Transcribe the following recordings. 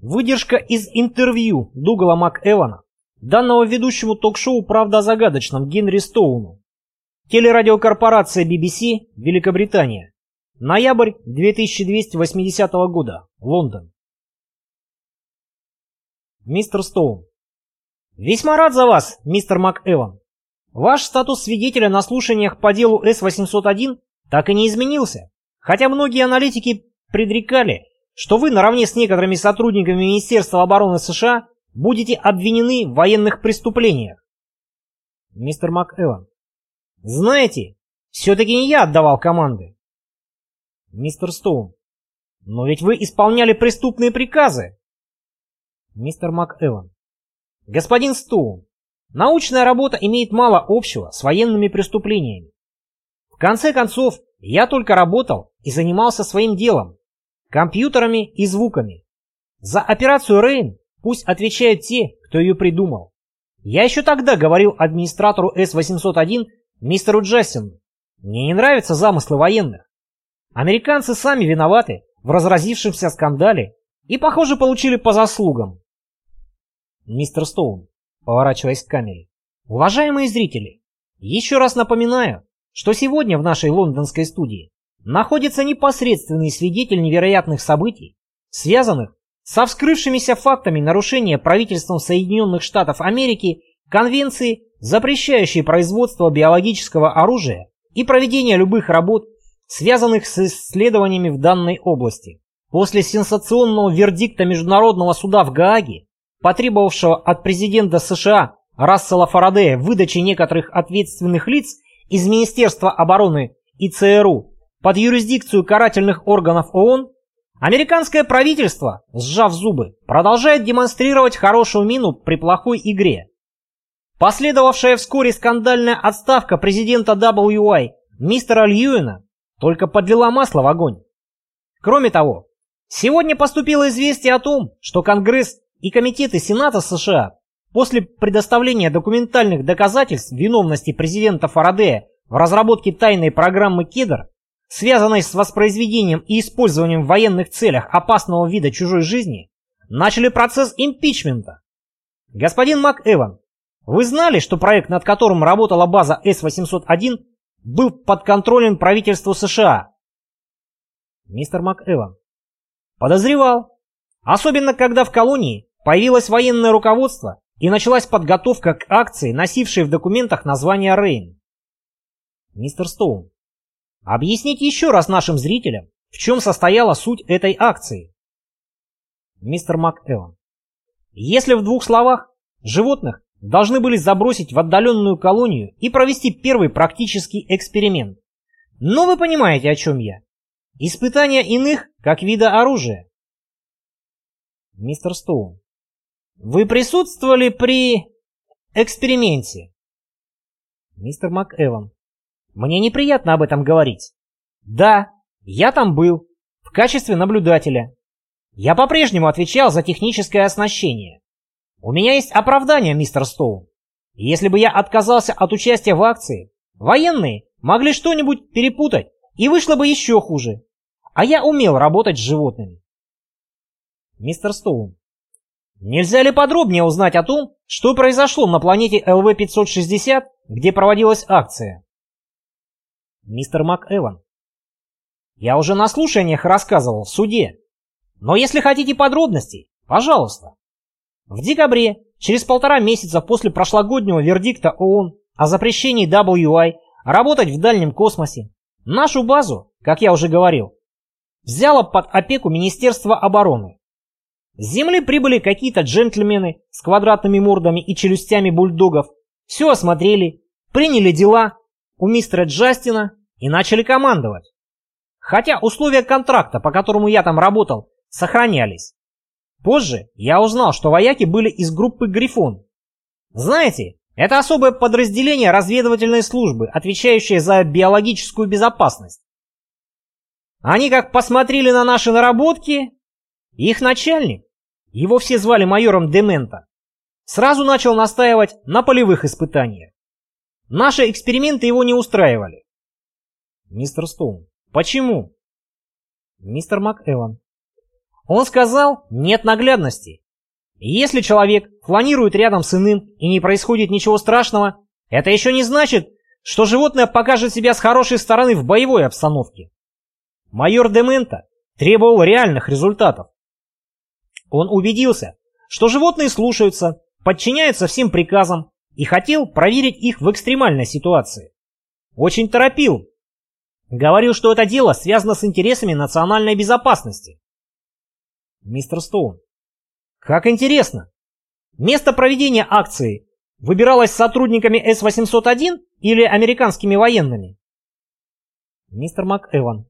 Выдержка из интервью Дугала МакЭвана, данного ведущему ток-шоу «Правда о загадочном» Генри Стоуну. Телерадиокорпорация BBC, Великобритания. Ноябрь 2280 года. Лондон. Мистер Стоун. Весьма рад за вас, мистер МакЭван. Ваш статус свидетеля на слушаниях по делу С-801 так и не изменился, хотя многие аналитики предрекали, что вы наравне с некоторыми сотрудниками Министерства обороны США будете обвинены в военных преступлениях. Мистер МакЭван. Знаете, все-таки не я отдавал команды. Мистер Стоун. Но ведь вы исполняли преступные приказы. Мистер МакЭван. Господин Стоун, научная работа имеет мало общего с военными преступлениями. В конце концов, я только работал и занимался своим делом, компьютерами и звуками. За операцию Рейн пусть отвечают те, кто ее придумал. Я еще тогда говорил администратору С-801 мистеру Джастину, мне не нравятся замыслы военных. Американцы сами виноваты в разразившемся скандале и, похоже, получили по заслугам. Мистер Стоун, поворачиваясь к камере. Уважаемые зрители, еще раз напоминаю, что сегодня в нашей лондонской студии находится непосредственный свидетель невероятных событий, связанных со вскрывшимися фактами нарушения правительством Соединенных Штатов Америки Конвенции, запрещающей производство биологического оружия и проведение любых работ, связанных с исследованиями в данной области. После сенсационного вердикта Международного суда в Гааге, потребовавшего от президента США Рассела Фарадея выдачи некоторых ответственных лиц из Министерства обороны и ЦРУ под юрисдикцию карательных органов ООН, американское правительство, сжав зубы, продолжает демонстрировать хорошую мину при плохой игре. Последовавшая вскоре скандальная отставка президента WI мистера Льюина только подлила масло в огонь. Кроме того, сегодня поступило известие о том, что Конгресс и комитеты Сената США после предоставления документальных доказательств виновности президента Фарадея в разработке тайной программы «Кедр» связанной с воспроизведением и использованием в военных целях опасного вида чужой жизни, начали процесс импичмента. Господин МакЭван, вы знали, что проект, над которым работала база С-801, был под контролем правительства США? Мистер МакЭван. Подозревал. Особенно, когда в колонии появилось военное руководство и началась подготовка к акции, носившей в документах название Рейн. Мистер Стоун. Объясните еще раз нашим зрителям, в чем состояла суть этой акции. Мистер МакЭван. Если в двух словах, животных должны были забросить в отдаленную колонию и провести первый практический эксперимент. Но вы понимаете, о чем я. Испытания иных, как вида оружия. Мистер Стоун. Вы присутствовали при эксперименте? Мистер МакЭван. Мне неприятно об этом говорить. Да, я там был, в качестве наблюдателя. Я по-прежнему отвечал за техническое оснащение. У меня есть оправдание, мистер Стоун. Если бы я отказался от участия в акции, военные могли что-нибудь перепутать, и вышло бы еще хуже. А я умел работать с животными. Мистер Стоун, нельзя ли подробнее узнать о том, что произошло на планете ЛВ-560, где проводилась акция? Мистер МакЭван. Я уже на слушаниях рассказывал в суде. Но если хотите подробностей, пожалуйста. В декабре, через полтора месяца после прошлогоднего вердикта ООН о запрещении WI работать в дальнем космосе, нашу базу, как я уже говорил, взяло под опеку Министерство обороны. С Земли прибыли какие-то джентльмены с квадратными мордами и челюстями бульдогов, все осмотрели, приняли дела у мистера Джастина и начали командовать. Хотя условия контракта, по которому я там работал, сохранялись. Позже я узнал, что вояки были из группы «Грифон». Знаете, это особое подразделение разведывательной службы, отвечающее за биологическую безопасность. Они как посмотрели на наши наработки, их начальник, его все звали майором Демента, сразу начал настаивать на полевых испытаниях. Наши эксперименты его не устраивали. Мистер Стоун. Почему? Мистер МакЭван. Он сказал, нет наглядности. Если человек планирует рядом с иным и не происходит ничего страшного, это еще не значит, что животное покажет себя с хорошей стороны в боевой обстановке. Майор Демента требовал реальных результатов. Он убедился, что животные слушаются, подчиняются всем приказам и хотел проверить их в экстремальной ситуации. Очень торопил. Говорил, что это дело связано с интересами национальной безопасности. Мистер Стоун. Как интересно. Место проведения акции выбиралось сотрудниками С-801 или американскими военными? Мистер МакЭван.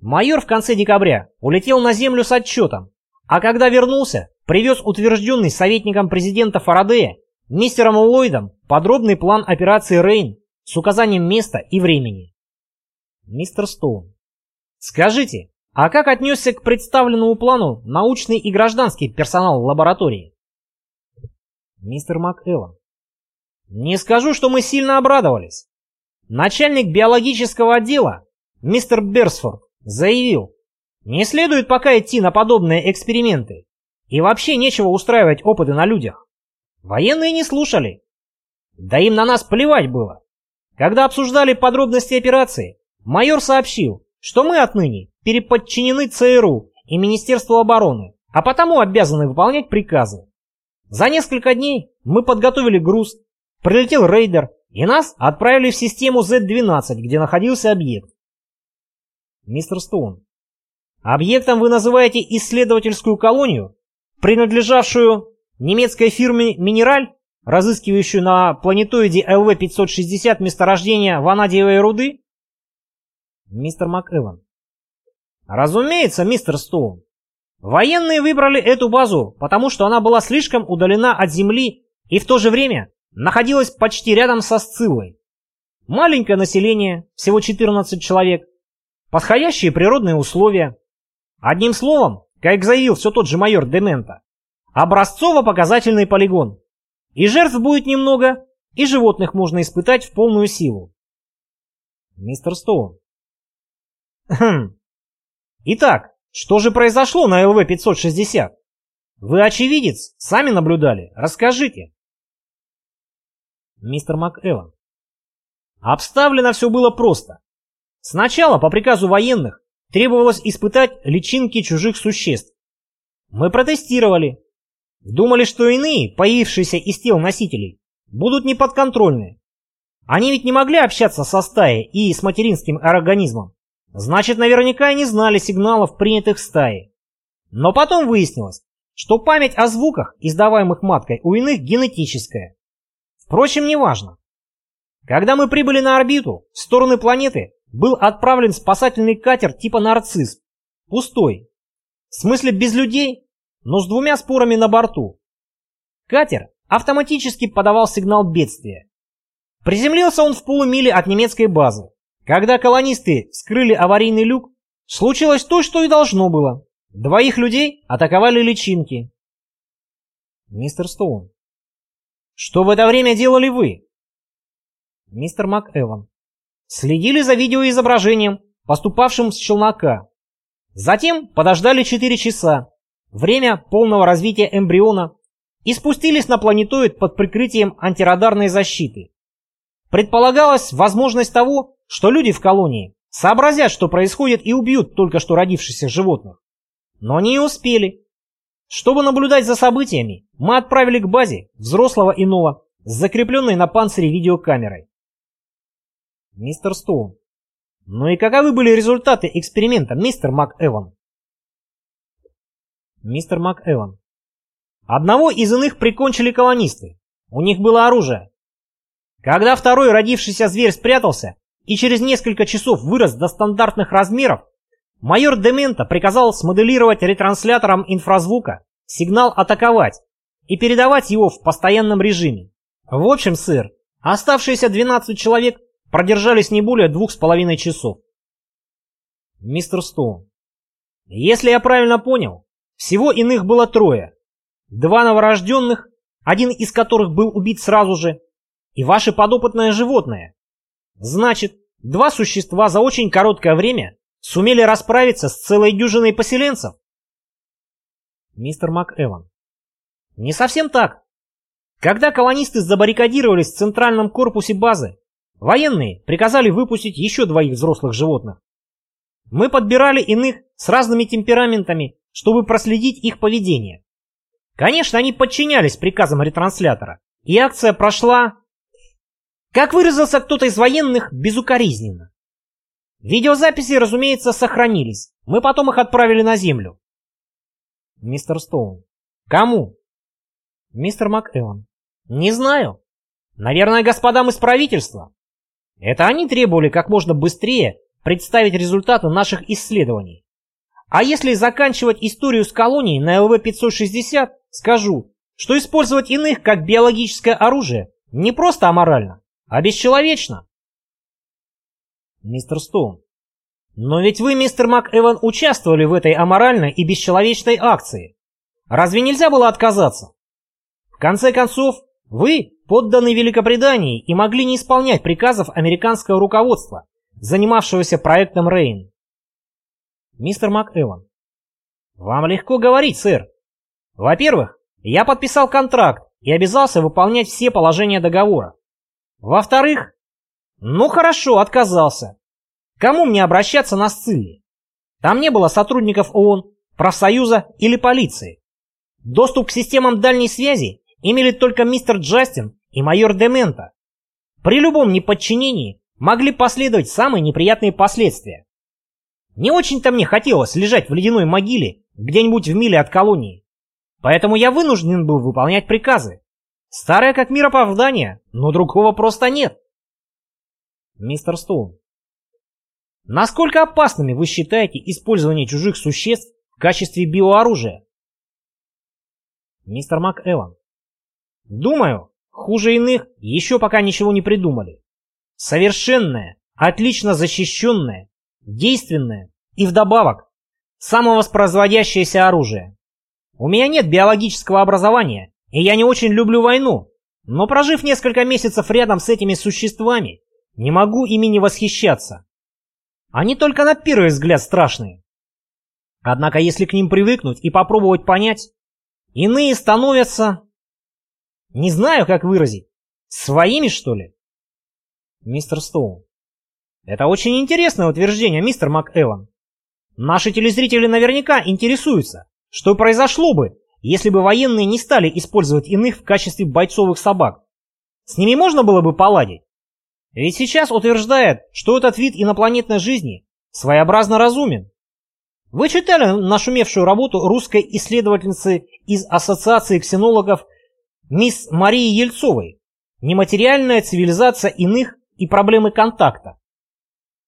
Майор в конце декабря улетел на Землю с отчетом, а когда вернулся, привез утвержденный советником президента Фарадея мистером Ллойдом подробный план операции «Рейн» с указанием места и времени. Мистер Стоун. Скажите, а как отнесся к представленному плану научный и гражданский персонал лаборатории? Мистер МакЭван. Не скажу, что мы сильно обрадовались. Начальник биологического отдела, мистер Берсфорд, заявил, не следует пока идти на подобные эксперименты. И вообще нечего устраивать опыты на людях. Военные не слушали. Да им на нас плевать было. Когда обсуждали подробности операции, майор сообщил, что мы отныне переподчинены ЦРУ и Министерству обороны, а потому обязаны выполнять приказы. За несколько дней мы подготовили груз, прилетел рейдер, и нас отправили в систему Z-12, где находился объект. Мистер Стоун, объектом вы называете исследовательскую колонию, принадлежавшую немецкой фирме «Минераль», разыскивающую на планетоиде ЛВ-560 месторождение ванадиевой руды? Мистер МакЭван. Разумеется, мистер Стоун. Военные выбрали эту базу, потому что она была слишком удалена от Земли и в то же время находилась почти рядом со Сциллой. Маленькое население, всего 14 человек, подходящие природные условия. Одним словом, как заявил все тот же майор Демента, образцово-показательный полигон. И жертв будет немного, и животных можно испытать в полную силу. Мистер Стоун. Хм. Итак, что же произошло на ЛВ-560? Вы очевидец, сами наблюдали, расскажите. Мистер МакЭван. Обставлено все было просто. Сначала, по приказу военных, требовалось испытать личинки чужих существ. Мы протестировали. Думали, что иные, появившиеся из тел носителей, будут неподконтрольны. Они ведь не могли общаться со стаей и с материнским организмом. Значит, наверняка они знали сигналов, принятых стаей. Но потом выяснилось, что память о звуках, издаваемых маткой, у иных генетическая. Впрочем, неважно. Когда мы прибыли на орбиту, в стороны планеты был отправлен спасательный катер типа «Нарцисс». Пустой. В смысле без людей, но с двумя спорами на борту. Катер автоматически подавал сигнал бедствия. Приземлился он в полумиле от немецкой базы. Когда колонисты вскрыли аварийный люк, случилось то, что и должно было. Двоих людей атаковали личинки. Мистер Стоун. Что в это время делали вы? Мистер МакЭван. Следили за видеоизображением, поступавшим с челнока. Затем подождали 4 часа, время полного развития эмбриона, и спустились на планетоид под прикрытием антирадарной защиты. Предполагалась возможность того, что люди в колонии сообразят, что происходит, и убьют только что родившихся животных. Но не успели. Чтобы наблюдать за событиями, мы отправили к базе взрослого иного с закрепленной на панцире видеокамерой мистер Стоун. Ну и каковы были результаты эксперимента, мистер МакЭван? Мистер МакЭван. Одного из иных прикончили колонисты. У них было оружие. Когда второй родившийся зверь спрятался и через несколько часов вырос до стандартных размеров, майор Демента приказал смоделировать ретранслятором инфразвука сигнал «атаковать» и передавать его в постоянном режиме. В общем, сэр, оставшиеся 12 человек продержались не более двух с половиной часов. Мистер Стоун, если я правильно понял, всего иных было трое. Два новорожденных, один из которых был убит сразу же, и ваше подопытное животное. Значит, два существа за очень короткое время сумели расправиться с целой дюжиной поселенцев? Мистер МакЭван. Не совсем так. Когда колонисты забаррикадировались в центральном корпусе базы, военные приказали выпустить еще двоих взрослых животных. Мы подбирали иных с разными темпераментами, чтобы проследить их поведение. Конечно, они подчинялись приказам ретранслятора, и акция прошла, как выразился кто-то из военных, безукоризненно. Видеозаписи, разумеется, сохранились. Мы потом их отправили на землю. Мистер Стоун. Кому? Мистер МакЭван. Не знаю. Наверное, господам из правительства. Это они требовали как можно быстрее представить результаты наших исследований. А если заканчивать историю с колонией на ЛВ-560, скажу, что использовать иных как биологическое оружие не просто аморально, а бесчеловечно. Мистер Стоун. Но ведь вы, мистер МакЭван, участвовали в этой аморальной и бесчеловечной акции. Разве нельзя было отказаться? В конце концов, вы подданы Великобритании и могли не исполнять приказов американского руководства, занимавшегося проектом Рейн. Мистер МакЭван. Вам легко говорить, сэр. Во-первых, я подписал контракт и обязался выполнять все положения договора. Во-вторых, ну хорошо, отказался. Кому мне обращаться на Сцилле? Там не было сотрудников ООН, профсоюза или полиции. Доступ к системам дальней связи имели только мистер Джастин и майор Демента. При любом неподчинении могли последовать самые неприятные последствия. Не очень-то мне хотелось лежать в ледяной могиле где-нибудь в миле от колонии. Поэтому я вынужден был выполнять приказы. Старое как мир оправдание, но другого просто нет. Мистер Стоун, насколько опасными вы считаете использование чужих существ в качестве биооружия? Мистер МакЭван, думаю, хуже иных еще пока ничего не придумали. Совершенное, отлично защищенное, действенное и вдобавок самовоспроизводящееся оружие. У меня нет биологического образования, и я не очень люблю войну, но прожив несколько месяцев рядом с этими существами, не могу ими не восхищаться. Они только на первый взгляд страшные. Однако если к ним привыкнуть и попробовать понять, иные становятся... Не знаю, как выразить. Своими, что ли? Мистер Стоун. Это очень интересное утверждение, мистер МакЭван. Наши телезрители наверняка интересуются, что произошло бы, если бы военные не стали использовать иных в качестве бойцовых собак. С ними можно было бы поладить? Ведь сейчас утверждает, что этот вид инопланетной жизни своеобразно разумен. Вы читали нашумевшую работу русской исследовательницы из Ассоциации ксенологов мисс Марии Ельцовой «Нематериальная цивилизация иных и проблемы контакта».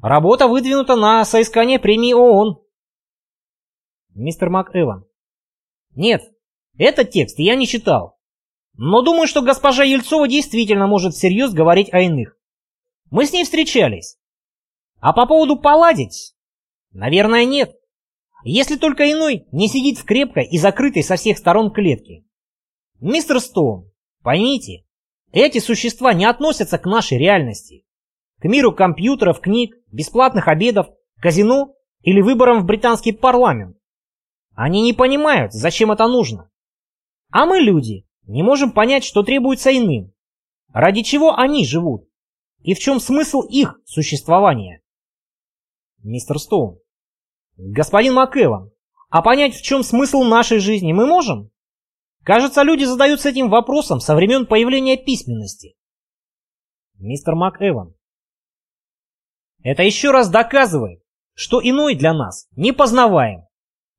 Работа выдвинута на соискание премии ООН. Мистер МакЭван. Нет, этот текст я не читал. Но думаю, что госпожа Ельцова действительно может всерьез говорить о иных. Мы с ней встречались. А по поводу поладить? Наверное, нет. Если только иной не сидит в крепкой и закрытой со всех сторон клетке. Мистер Стоун, поймите, эти существа не относятся к нашей реальности. К миру компьютеров, книг, бесплатных обедов, казино или выборам в британский парламент. Они не понимают, зачем это нужно. А мы, люди, не можем понять, что требуется иным. Ради чего они живут? И в чем смысл их существования? Мистер Стоун. Господин МакЭван, а понять, в чем смысл нашей жизни, мы можем? Кажется, люди задаются этим вопросом со времен появления письменности. Мистер МакЭван. Это еще раз доказывает, что иной для нас не познаваем.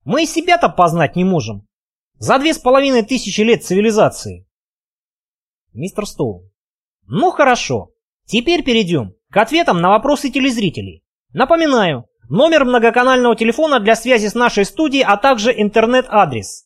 Мы и себя-то познать не можем. За две с половиной тысячи лет цивилизации. Мистер Стоун. Ну хорошо. Теперь перейдем к ответам на вопросы телезрителей. Напоминаю, номер многоканального телефона для связи с нашей студией, а также интернет-адрес